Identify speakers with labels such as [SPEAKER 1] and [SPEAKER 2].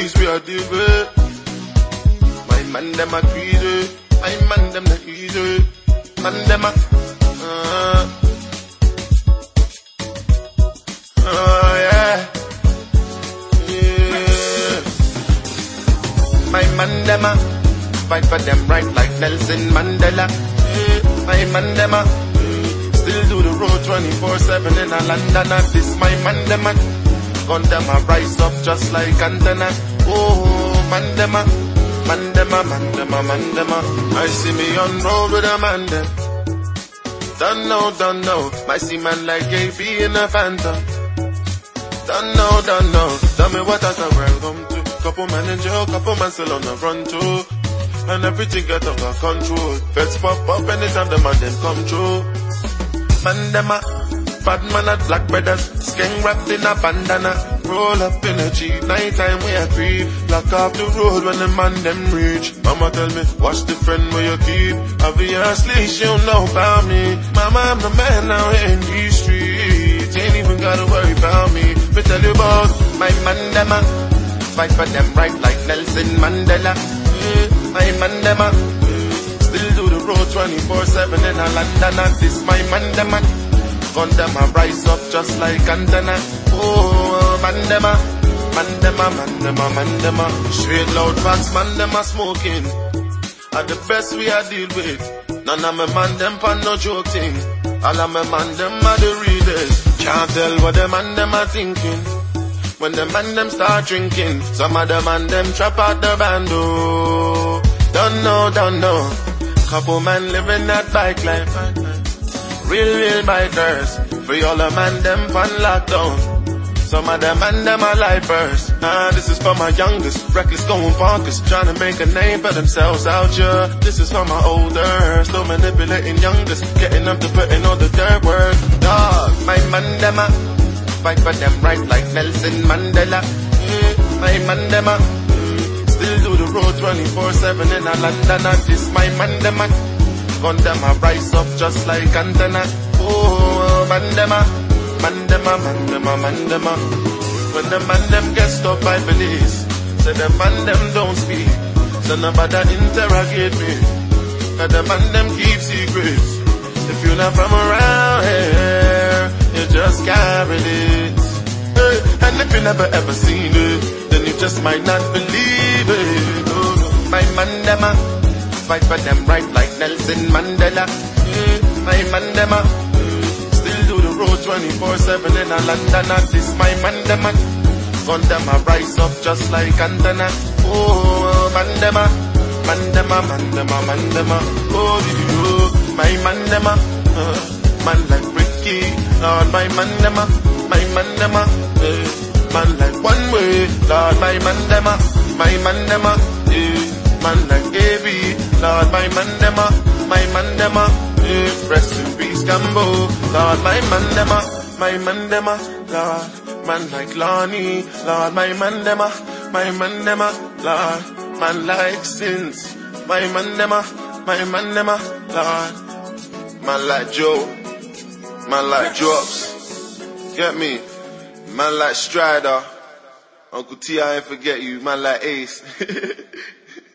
[SPEAKER 1] beast we are with. My man them a greedy, my man them not easy. Man them a, uh, oh yeah. My man them a fight for them right like Nelson Mandela. My man them a still do the road 24/7 in a London. This my man them a gun them a rise up just like antenna. Oh man them a man them a man them a man them a. I see me on road with a man them. Don't know, don't know. My see man like AB in a phantom. Don't know, don't know. Tell me what I welcome to. Couple man in jail, couple man still on the run too. And everything get under control. Feds pop up anytime the man come through. Man them bad man at black brothers. Skin wrapped in a bandana. Roll up in a jeep. Nighttime we a creep. Lock off the road when the man them reach. Mama tell me, watch the friend where you keep. Obviously she don't know about me. Mama I'm the man now in these streets. Ain't even gotta worry about me. Me tell you about my man them fight for them right like Nelson Mandela. Yeah, my man them mm, still do the road 24/7 in a London and this my man them a gun them a rise up just like antenna. Oh man them a man them a man them a man them a straight loud facts man them a smoking. Are the best we are deal with. None of my man them pan no joke thing. All of my man them are the readers. Can't tell what the man them are thinking. When the man them start drinking, some of the man them trap out the bando. Don't know, don't know. Couple man living that bike life. Real, real bikers. Free all the man them fun lockdown. Some of them man them are lifers. Ah, this is for my youngest, reckless going bonkers, trying to make a name for themselves out here. This is for my older, still manipulating youngest, getting them to putting all the dirt work. Dog, my man them a fight for them right like Nelson Mandela. Yeah, my man them a still do the road 24/7 in a London. And this my man them gun them a rise up just like antenna. Oh, man them a Man a, man a, man a. When the man them get stopped by police, say the man them don't speak. So nobody interrogate me. Cause the man them keep secrets. If you're not from around here, you just can't. Hey, and if you never ever seen it, then you just might not believe it. Oh. My man them fight for them right like Nelson Mandela. Yeah, my man them a still do the road 24/7 in a London. And this my man them a gun them a rise up just like antenna. Oh, man them a man them man them man them. Oh, my man them a uh, man like Ricky. Lord, my man them my man them man like one way. Lord, my man them my man them man like AB. Lord, my man them a my man them a uh, rest in peace, Gambo. Lord, my man them a my man them a Lord, man like Lonnie. Lord, my man them a my man them a Lord, man like Sins. My man them a my man them a Lord, man like Joe. Man like Drops. Get me? Man like Strider. Uncle T, I ain't forget you. Man like Ace.